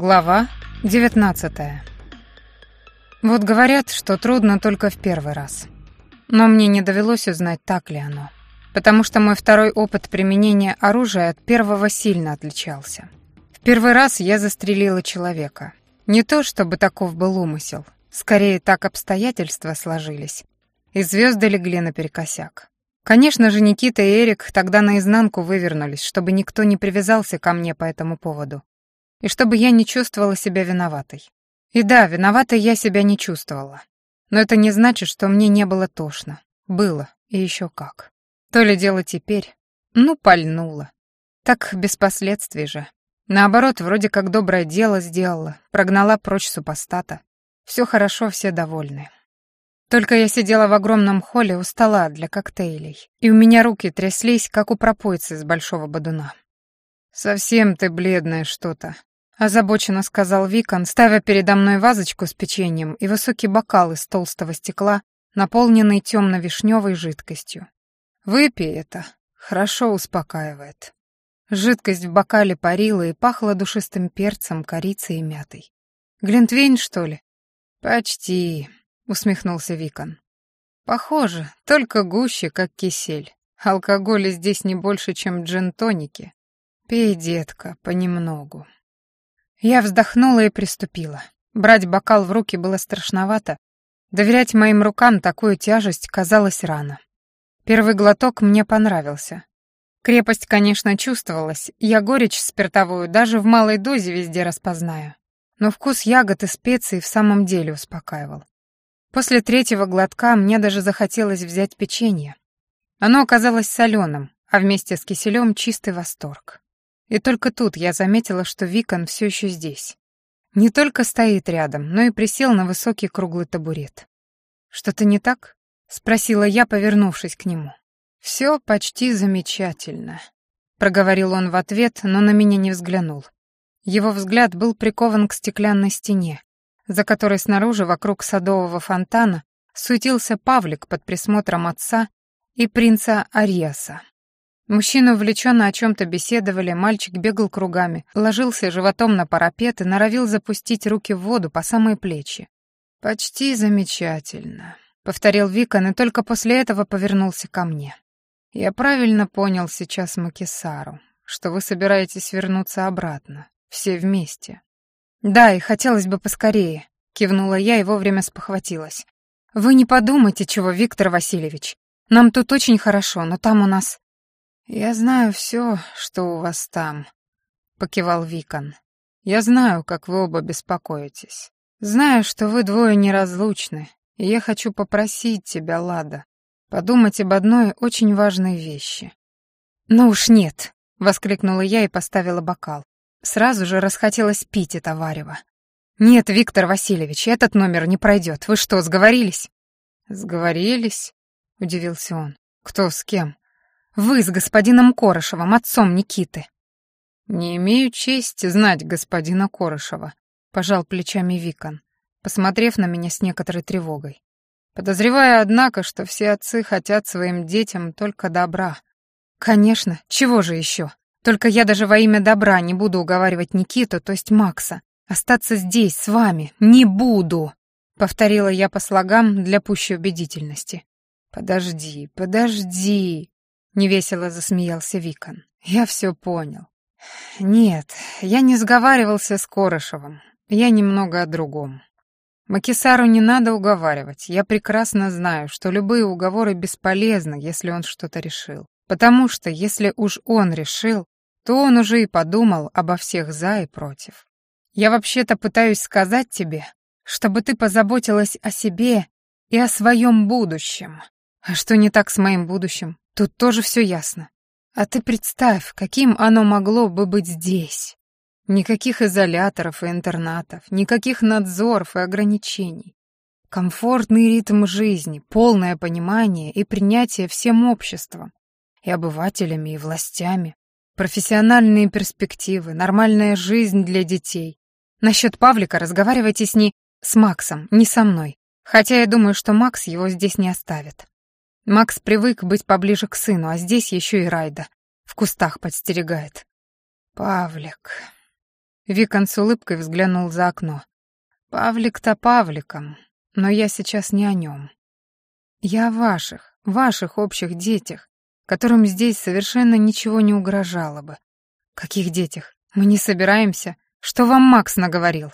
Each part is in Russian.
Глава 19 Вот говорят, что трудно только в первый раз. Но мне не довелось узнать, так ли оно. Потому что мой второй опыт применения оружия от первого сильно отличался. В первый раз я застрелила человека. Не то, чтобы таков был умысел. Скорее, так обстоятельства сложились. И звезды легли наперекосяк. Конечно же, Никита и Эрик тогда наизнанку вывернулись, чтобы никто не привязался ко мне по этому поводу и чтобы я не чувствовала себя виноватой. И да, виноватой я себя не чувствовала. Но это не значит, что мне не было тошно. Было, и еще как. То ли дело теперь. Ну, пальнуло. Так без последствий же. Наоборот, вроде как доброе дело сделала, прогнала прочь супостата. Все хорошо, все довольны. Только я сидела в огромном холле у стола для коктейлей, и у меня руки тряслись, как у пропойцы с большого бодуна. «Совсем ты бледная что-то», озабоченно сказал Викон, ставя передо мной вазочку с печеньем и высокий бокал из толстого стекла, наполненный темно-вишневой жидкостью. «Выпей это, хорошо успокаивает». Жидкость в бокале парила и пахла душистым перцем, корицей и мятой. «Глинтвейн, что ли?» «Почти», — усмехнулся Викон. «Похоже, только гуще, как кисель. Алкоголя здесь не больше, чем джин-тоники. Пей, детка, понемногу». Я вздохнула и приступила. Брать бокал в руки было страшновато. Доверять моим рукам такую тяжесть казалось рано. Первый глоток мне понравился. Крепость, конечно, чувствовалась, я горечь спиртовую даже в малой дозе везде распознаю. Но вкус ягод и специй в самом деле успокаивал. После третьего глотка мне даже захотелось взять печенье. Оно оказалось соленым, а вместе с киселем чистый восторг. И только тут я заметила, что Викон все еще здесь. Не только стоит рядом, но и присел на высокий круглый табурет. «Что-то не так?» — спросила я, повернувшись к нему. «Все почти замечательно», — проговорил он в ответ, но на меня не взглянул. Его взгляд был прикован к стеклянной стене, за которой снаружи, вокруг садового фонтана, суетился Павлик под присмотром отца и принца Ариаса. Мужчины увлеченно о чем-то беседовали, мальчик бегал кругами, ложился животом на парапет и норовил запустить руки в воду по самые плечи. «Почти замечательно», — повторил Викон и только после этого повернулся ко мне. «Я правильно понял сейчас Макисару, что вы собираетесь вернуться обратно, все вместе». «Да, и хотелось бы поскорее», — кивнула я и вовремя спохватилась. «Вы не подумайте, чего, Виктор Васильевич. Нам тут очень хорошо, но там у нас «Я знаю все, что у вас там», — покивал Викон. «Я знаю, как вы оба беспокоитесь. Знаю, что вы двое неразлучны, и я хочу попросить тебя, Лада, подумать об одной очень важной вещи». «Ну уж нет», — воскликнула я и поставила бокал. Сразу же расхотелось пить это варево. «Нет, Виктор Васильевич, этот номер не пройдет. Вы что, сговорились?» «Сговорились?» — удивился он. «Кто с кем?» Вы с господином Корышевым, отцом Никиты». «Не имею чести знать господина Корышева», — пожал плечами Викон, посмотрев на меня с некоторой тревогой. «Подозревая, однако, что все отцы хотят своим детям только добра». «Конечно, чего же еще? Только я даже во имя добра не буду уговаривать Никиту, то есть Макса, остаться здесь с вами. Не буду!» — повторила я по слогам для пущей убедительности. «Подожди, подожди!» Невесело засмеялся Викон. Я все понял. Нет, я не сговаривался с Корошевым. Я немного о другом. Макисару не надо уговаривать. Я прекрасно знаю, что любые уговоры бесполезны, если он что-то решил. Потому что если уж он решил, то он уже и подумал обо всех за и против. Я вообще-то пытаюсь сказать тебе, чтобы ты позаботилась о себе и о своем будущем. А что не так с моим будущим? Тут тоже все ясно. А ты представь, каким оно могло бы быть здесь. Никаких изоляторов и интернатов, никаких надзоров и ограничений. Комфортный ритм жизни, полное понимание и принятие всем обществом, и обывателями, и властями, профессиональные перспективы, нормальная жизнь для детей. Насчет Павлика разговаривайте с не с Максом, не со мной. Хотя я думаю, что Макс его здесь не оставит. Макс привык быть поближе к сыну, а здесь еще и Райда. В кустах подстерегает. Павлик. Викон с улыбкой взглянул за окно. Павлик-то Павликом, но я сейчас не о нем. Я о ваших, ваших общих детях, которым здесь совершенно ничего не угрожало бы. Каких детях? Мы не собираемся. Что вам Макс наговорил?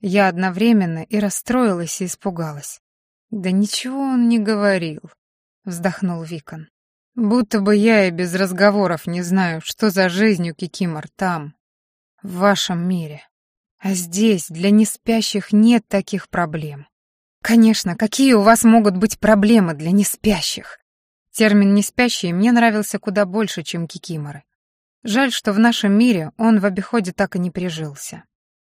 Я одновременно и расстроилась, и испугалась. Да ничего он не говорил, вздохнул Викон. Будто бы я и без разговоров не знаю, что за жизнь у Кикимор там, в вашем мире. А здесь для неспящих нет таких проблем. Конечно, какие у вас могут быть проблемы для неспящих? Термин «неспящие» мне нравился куда больше, чем кикиморы. Жаль, что в нашем мире он в обиходе так и не прижился.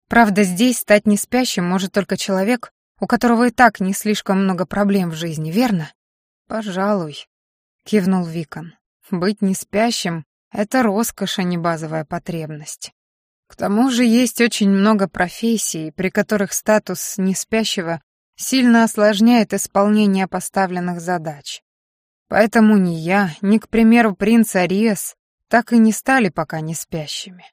Правда, здесь стать неспящим может только человек, у которого и так не слишком много проблем в жизни, верно? Пожалуй, кивнул Викон. Быть неспящим — это роскошь, а не базовая потребность. К тому же есть очень много профессий, при которых статус неспящего сильно осложняет исполнение поставленных задач. Поэтому ни я, ни, к примеру, принц Ариес так и не стали пока не спящими.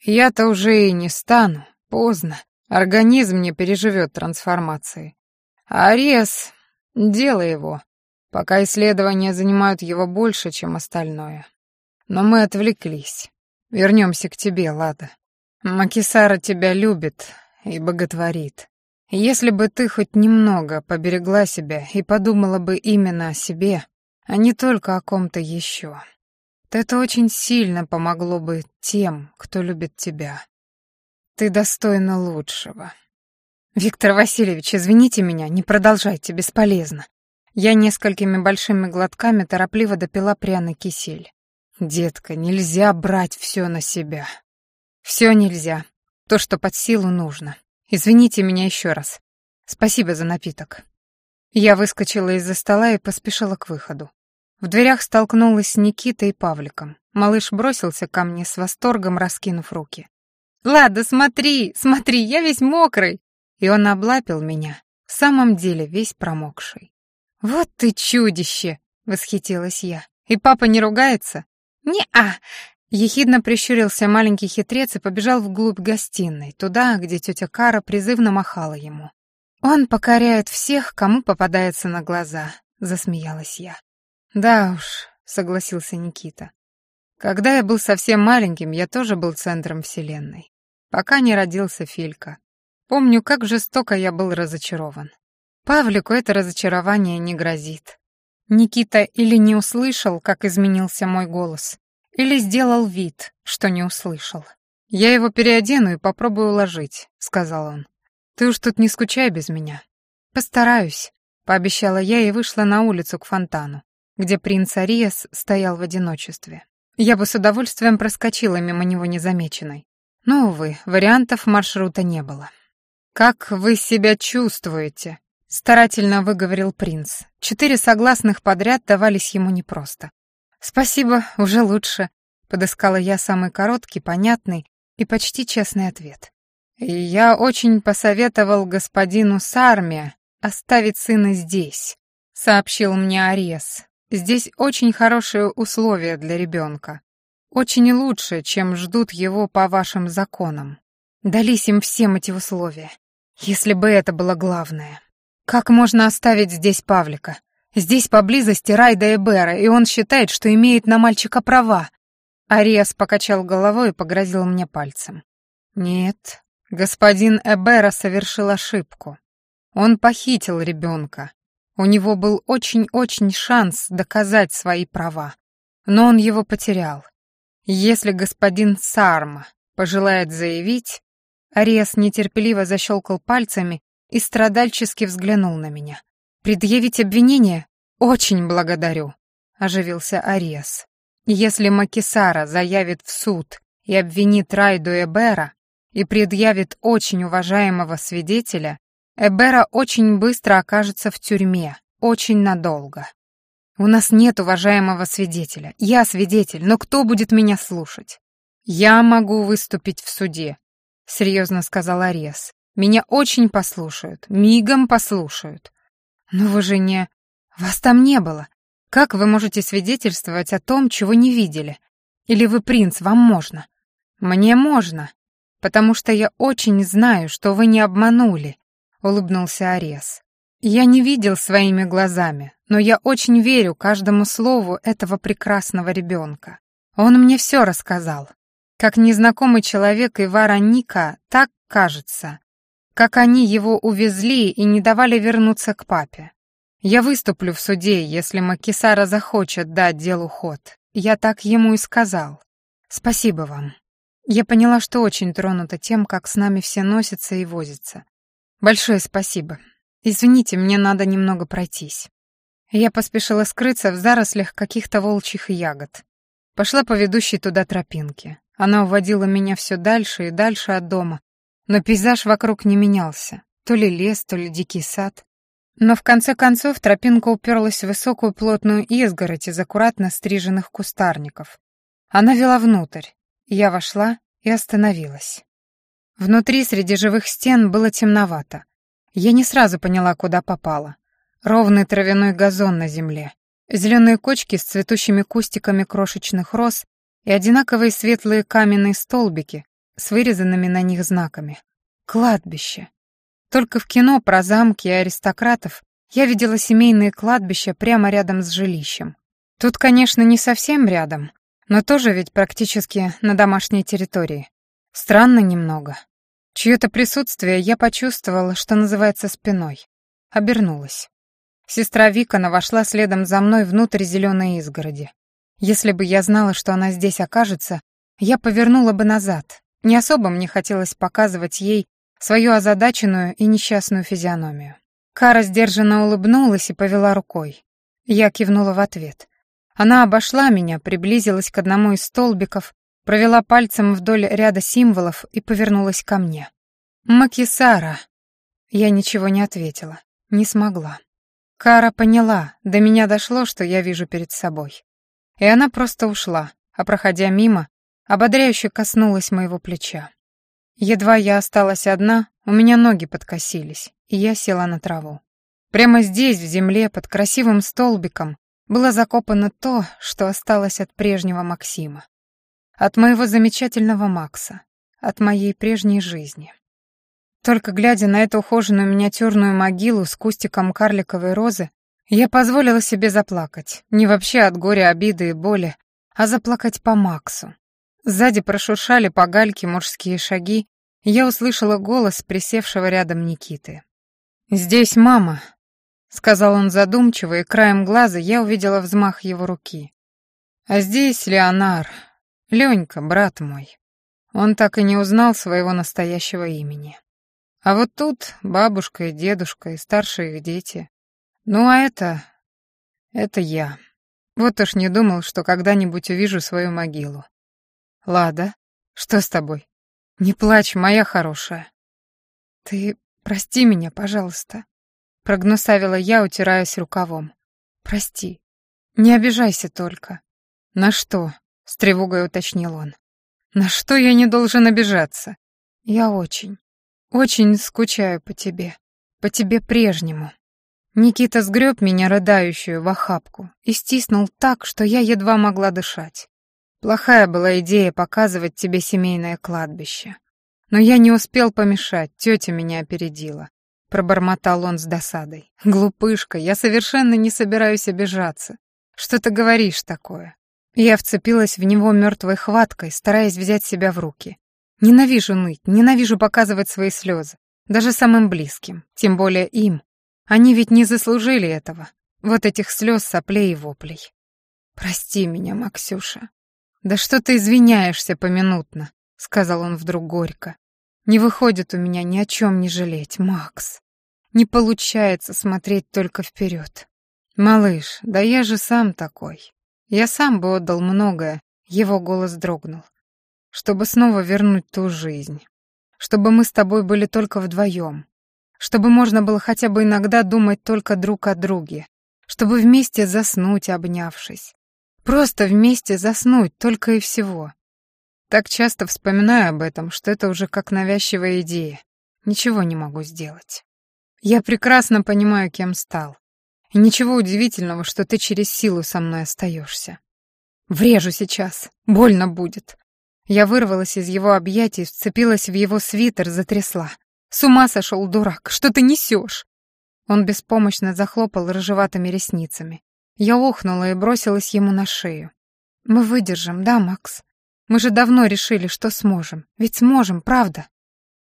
Я-то уже и не стану, поздно. Организм не переживет трансформации. А дело его, пока исследования занимают его больше, чем остальное. Но мы отвлеклись. Вернемся к тебе, Лада. Макисара тебя любит и боготворит. Если бы ты хоть немного поберегла себя и подумала бы именно о себе, а не только о ком-то еще, то это очень сильно помогло бы тем, кто любит тебя. Ты достойна лучшего. Виктор Васильевич, извините меня, не продолжайте, бесполезно. Я несколькими большими глотками торопливо допила пряный кисель. Детка, нельзя брать все на себя. Все нельзя. То, что под силу нужно. Извините меня еще раз. Спасибо за напиток. Я выскочила из-за стола и поспешила к выходу. В дверях столкнулась с Никитой и Павликом. Малыш бросился ко мне с восторгом, раскинув руки. «Лада, смотри, смотри, я весь мокрый!» И он облапил меня, в самом деле весь промокший. «Вот ты чудище!» — восхитилась я. «И папа не ругается?» «Не-а!» Ехидно прищурился маленький хитрец и побежал вглубь гостиной, туда, где тетя Кара призывно махала ему. «Он покоряет всех, кому попадается на глаза», — засмеялась я. «Да уж», — согласился Никита. «Когда я был совсем маленьким, я тоже был центром вселенной. Пока не родился Филька. Помню, как жестоко я был разочарован. Павлику это разочарование не грозит. Никита или не услышал, как изменился мой голос, или сделал вид, что не услышал. «Я его переодену и попробую уложить», — сказал он. «Ты уж тут не скучай без меня». «Постараюсь», — пообещала я и вышла на улицу к фонтану, где принц Ариас стоял в одиночестве. Я бы с удовольствием проскочила мимо него незамеченной. Но, увы, вариантов маршрута не было. «Как вы себя чувствуете?» — старательно выговорил принц. Четыре согласных подряд давались ему непросто. «Спасибо, уже лучше», — подыскала я самый короткий, понятный и почти честный ответ. «И я очень посоветовал господину Сарме оставить сына здесь», — сообщил мне Арес. «Здесь очень хорошие условия для ребенка. Очень лучше, чем ждут его по вашим законам. Дались им всем эти условия. Если бы это было главное. Как можно оставить здесь Павлика? Здесь поблизости Райда и Бера, и он считает, что имеет на мальчика права. Ариас покачал головой и погрозил мне пальцем. Нет, господин Эбера совершил ошибку. Он похитил ребенка. У него был очень-очень шанс доказать свои права. Но он его потерял. Если господин Сарма пожелает заявить... Ариас нетерпеливо защелкал пальцами и страдальчески взглянул на меня. «Предъявить обвинение? Очень благодарю», — оживился Ариас. «Если Макисара заявит в суд и обвинит Райду Эбера и предъявит очень уважаемого свидетеля, Эбера очень быстро окажется в тюрьме, очень надолго. У нас нет уважаемого свидетеля. Я свидетель, но кто будет меня слушать? Я могу выступить в суде, серьезно сказал Арес. Меня очень послушают, мигом послушают. «Но вы же не... Вас там не было. Как вы можете свидетельствовать о том, чего не видели? Или вы принц, вам можно?» «Мне можно», — потому что я очень знаю, что вы не обманули», — улыбнулся Арес. «Я не видел своими глазами, но я очень верю каждому слову этого прекрасного ребенка. Он мне все рассказал. Как незнакомый человек Ивара Ника, так кажется, как они его увезли и не давали вернуться к папе. Я выступлю в суде, если Макисара захочет дать делу ход. Я так ему и сказал. Спасибо вам. Я поняла, что очень тронута тем, как с нами все носятся и возятся. Большое спасибо. Извините, мне надо немного пройтись. Я поспешила скрыться в зарослях каких-то волчьих ягод. Пошла по ведущей туда тропинке. Она уводила меня все дальше и дальше от дома, но пейзаж вокруг не менялся. То ли лес, то ли дикий сад. Но в конце концов тропинка уперлась в высокую плотную изгородь из аккуратно стриженных кустарников. Она вела внутрь, я вошла и остановилась. Внутри, среди живых стен, было темновато. Я не сразу поняла, куда попала. Ровный травяной газон на земле, зеленые кочки с цветущими кустиками крошечных роз и одинаковые светлые каменные столбики с вырезанными на них знаками. Кладбище. Только в кино про замки и аристократов я видела семейные кладбища прямо рядом с жилищем. Тут, конечно, не совсем рядом, но тоже ведь практически на домашней территории. Странно немного. Чье-то присутствие я почувствовала, что называется, спиной. Обернулась. Сестра Викона вошла следом за мной внутрь зеленой изгороди. Если бы я знала, что она здесь окажется, я повернула бы назад. Не особо мне хотелось показывать ей свою озадаченную и несчастную физиономию. Кара сдержанно улыбнулась и повела рукой. Я кивнула в ответ. Она обошла меня, приблизилась к одному из столбиков, провела пальцем вдоль ряда символов и повернулась ко мне. «Макисара!» Я ничего не ответила, не смогла. Кара поняла, до меня дошло, что я вижу перед собой. И она просто ушла, а, проходя мимо, ободряюще коснулась моего плеча. Едва я осталась одна, у меня ноги подкосились, и я села на траву. Прямо здесь, в земле, под красивым столбиком, было закопано то, что осталось от прежнего Максима. От моего замечательного Макса. От моей прежней жизни. Только глядя на эту ухоженную миниатюрную могилу с кустиком карликовой розы, я позволила себе заплакать. Не вообще от горя, обиды и боли, а заплакать по Максу. Сзади прошуршали по гальке мужские шаги, и я услышала голос присевшего рядом Никиты. «Здесь мама», — сказал он задумчиво, и краем глаза я увидела взмах его руки. «А здесь Леонар, Ленька, брат мой. Он так и не узнал своего настоящего имени. А вот тут бабушка и дедушка, и старшие их дети. Ну а это... это я. Вот уж не думал, что когда-нибудь увижу свою могилу. Лада, что с тобой? Не плачь, моя хорошая. Ты прости меня, пожалуйста. Прогнусавила я, утираясь рукавом. «Прости. Не обижайся только». «На что?» — с тревогой уточнил он. «На что я не должен обижаться?» «Я очень, очень скучаю по тебе. По тебе прежнему». Никита сгреб меня, рыдающую, в охапку и стиснул так, что я едва могла дышать. Плохая была идея показывать тебе семейное кладбище. Но я не успел помешать, тетя меня опередила пробормотал он с досадой. «Глупышка, я совершенно не собираюсь обижаться. Что ты говоришь такое?» Я вцепилась в него мертвой хваткой, стараясь взять себя в руки. Ненавижу ныть, ненавижу показывать свои слезы. Даже самым близким, тем более им. Они ведь не заслужили этого. Вот этих слез, соплей и воплей. «Прости меня, Максюша». «Да что ты извиняешься поминутно», — сказал он вдруг горько. «Не выходит у меня ни о чем не жалеть, Макс». Не получается смотреть только вперед. Малыш, да я же сам такой. Я сам бы отдал многое, его голос дрогнул. Чтобы снова вернуть ту жизнь. Чтобы мы с тобой были только вдвоем. Чтобы можно было хотя бы иногда думать только друг о друге. Чтобы вместе заснуть, обнявшись. Просто вместе заснуть, только и всего. Так часто вспоминаю об этом, что это уже как навязчивая идея. Ничего не могу сделать. Я прекрасно понимаю, кем стал. И ничего удивительного, что ты через силу со мной остаешься. Врежу сейчас, больно будет. Я вырвалась из его объятий, вцепилась в его свитер, затрясла. «С ума сошел, дурак! Что ты несешь?» Он беспомощно захлопал рыжеватыми ресницами. Я охнула и бросилась ему на шею. «Мы выдержим, да, Макс? Мы же давно решили, что сможем. Ведь сможем, правда?»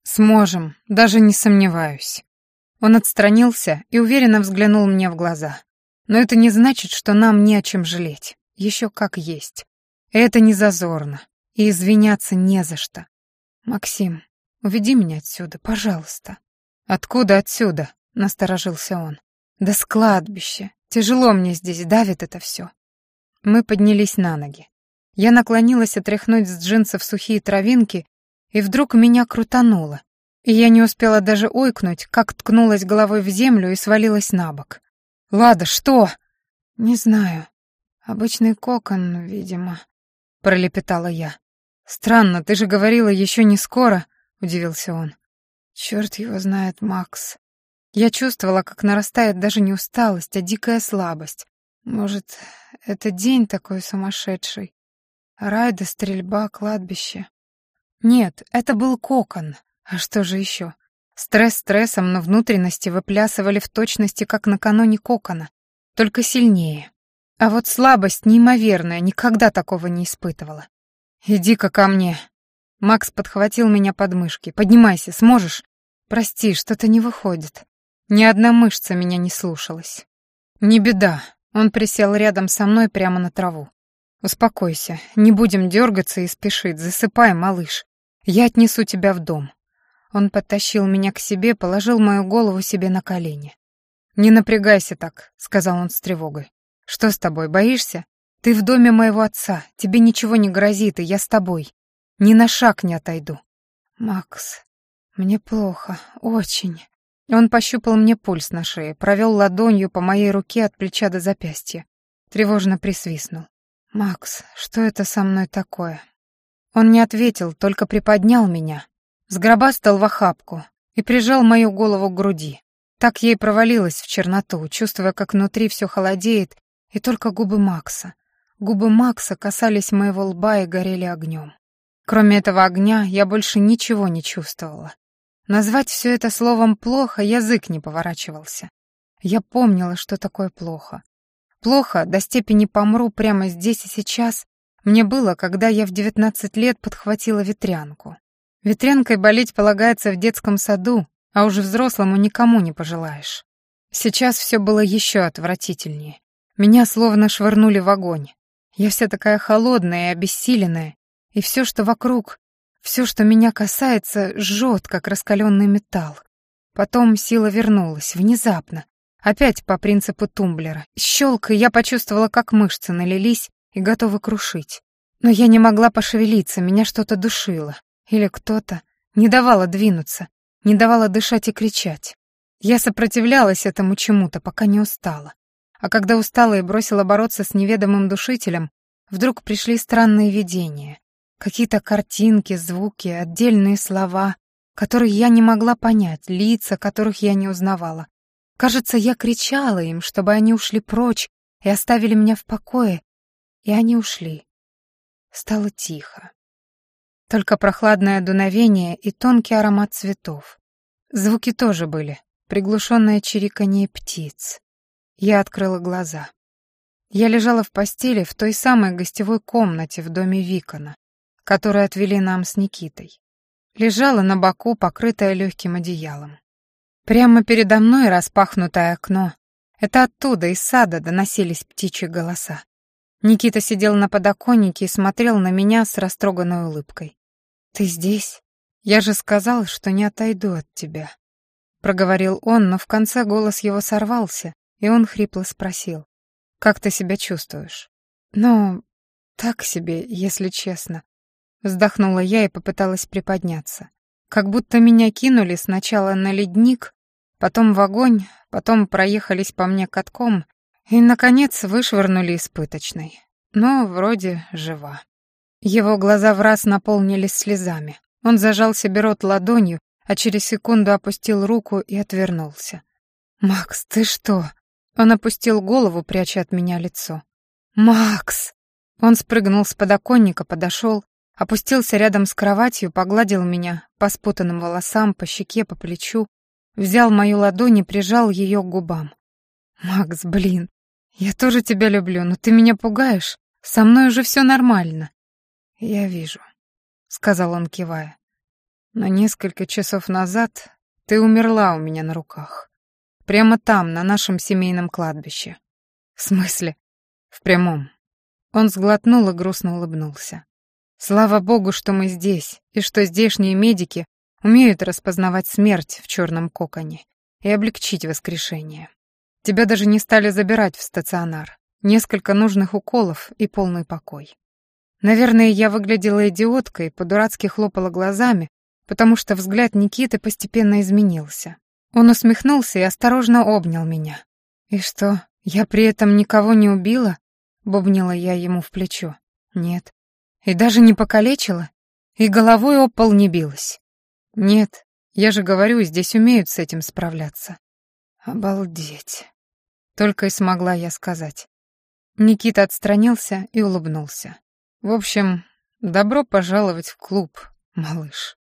«Сможем, даже не сомневаюсь». Он отстранился и уверенно взглянул мне в глаза. «Но это не значит, что нам не о чем жалеть. Еще как есть. Это не зазорно. И извиняться не за что. Максим, уведи меня отсюда, пожалуйста». «Откуда отсюда?» — насторожился он. «Да с кладбища. Тяжело мне здесь, давит это все. Мы поднялись на ноги. Я наклонилась отряхнуть с джинсов сухие травинки, и вдруг меня крутануло. И я не успела даже ойкнуть, как ткнулась головой в землю и свалилась на бок. «Лада, что?» «Не знаю. Обычный кокон, видимо», — пролепетала я. «Странно, ты же говорила, еще не скоро», — удивился он. «Черт его знает, Макс. Я чувствовала, как нарастает даже не усталость, а дикая слабость. Может, это день такой сумасшедший? Райда, стрельба, кладбище. Нет, это был кокон. А что же еще? Стресс стрессом, но внутренности выплясывали в точности, как накануне кокона, только сильнее. А вот слабость неимоверная, никогда такого не испытывала. «Иди-ка ко мне». Макс подхватил меня под мышки. «Поднимайся, сможешь?» «Прости, что-то не выходит». Ни одна мышца меня не слушалась. «Не беда», — он присел рядом со мной прямо на траву. «Успокойся, не будем дергаться и спешить, засыпай, малыш. Я отнесу тебя в дом». Он подтащил меня к себе, положил мою голову себе на колени. «Не напрягайся так», — сказал он с тревогой. «Что с тобой, боишься? Ты в доме моего отца, тебе ничего не грозит, и я с тобой. Ни на шаг не отойду». «Макс, мне плохо, очень». Он пощупал мне пульс на шее, провел ладонью по моей руке от плеча до запястья. Тревожно присвистнул. «Макс, что это со мной такое?» Он не ответил, только приподнял меня, сгробастал в охапку и прижал мою голову к груди. Так ей провалилась в черноту, чувствуя, как внутри все холодеет, и только губы Макса. Губы Макса касались моего лба и горели огнем. Кроме этого огня я больше ничего не чувствовала. Назвать все это словом «плохо» язык не поворачивался. Я помнила, что такое плохо. Плохо до степени помру прямо здесь и сейчас мне было, когда я в девятнадцать лет подхватила ветрянку. Ветрянкой болеть полагается в детском саду, а уже взрослому никому не пожелаешь. Сейчас все было еще отвратительнее. Меня словно швырнули в огонь. Я вся такая холодная и обессиленная, и все, что вокруг, все, что меня касается, жжет, как раскаленный металл. Потом сила вернулась, внезапно. Опять по принципу тумблера. Щелк, и я почувствовала, как мышцы налились и готовы крушить. Но я не могла пошевелиться, меня что-то душило. Или кто-то не давало двинуться, не давало дышать и кричать. Я сопротивлялась этому чему-то, пока не устала. А когда устала и бросила бороться с неведомым душителем, вдруг пришли странные видения. Какие-то картинки, звуки, отдельные слова, которые я не могла понять, лица, которых я не узнавала. Кажется, я кричала им, чтобы они ушли прочь и оставили меня в покое, и они ушли. Стало тихо. Только прохладное дуновение и тонкий аромат цветов. Звуки тоже были, приглушенное чириканье птиц. Я открыла глаза. Я лежала в постели в той самой гостевой комнате в доме Викона который отвели нам с Никитой. Лежала на боку, покрытая легким одеялом. Прямо передо мной распахнутое окно. Это оттуда, из сада, доносились птичьи голоса. Никита сидел на подоконнике и смотрел на меня с растроганной улыбкой. «Ты здесь? Я же сказал, что не отойду от тебя», — проговорил он, но в конце голос его сорвался, и он хрипло спросил. «Как ты себя чувствуешь?» «Ну, так себе, если честно. Вздохнула я и попыталась приподняться. Как будто меня кинули сначала на ледник, потом в огонь, потом проехались по мне катком и, наконец, вышвырнули испыточной. Но вроде жива. Его глаза в раз наполнились слезами. Он зажал себе рот ладонью, а через секунду опустил руку и отвернулся. «Макс, ты что?» Он опустил голову, пряча от меня лицо. «Макс!» Он спрыгнул с подоконника, подошел, опустился рядом с кроватью, погладил меня по спутанным волосам, по щеке, по плечу, взял мою ладонь и прижал ее к губам. «Макс, блин, я тоже тебя люблю, но ты меня пугаешь. Со мной уже все нормально». «Я вижу», — сказал он, кивая. «Но несколько часов назад ты умерла у меня на руках. Прямо там, на нашем семейном кладбище». «В смысле?» «В прямом». Он сглотнул и грустно улыбнулся. «Слава богу, что мы здесь, и что здешние медики умеют распознавать смерть в черном коконе и облегчить воскрешение. Тебя даже не стали забирать в стационар. Несколько нужных уколов и полный покой. Наверное, я выглядела идиоткой, по-дурацки хлопала глазами, потому что взгляд Никиты постепенно изменился. Он усмехнулся и осторожно обнял меня. «И что, я при этом никого не убила?» — бубнила я ему в плечо. «Нет». «И даже не покалечила? И головой об пол не билась?» «Нет, я же говорю, здесь умеют с этим справляться». «Обалдеть!» Только и смогла я сказать. Никита отстранился и улыбнулся. «В общем, добро пожаловать в клуб, малыш».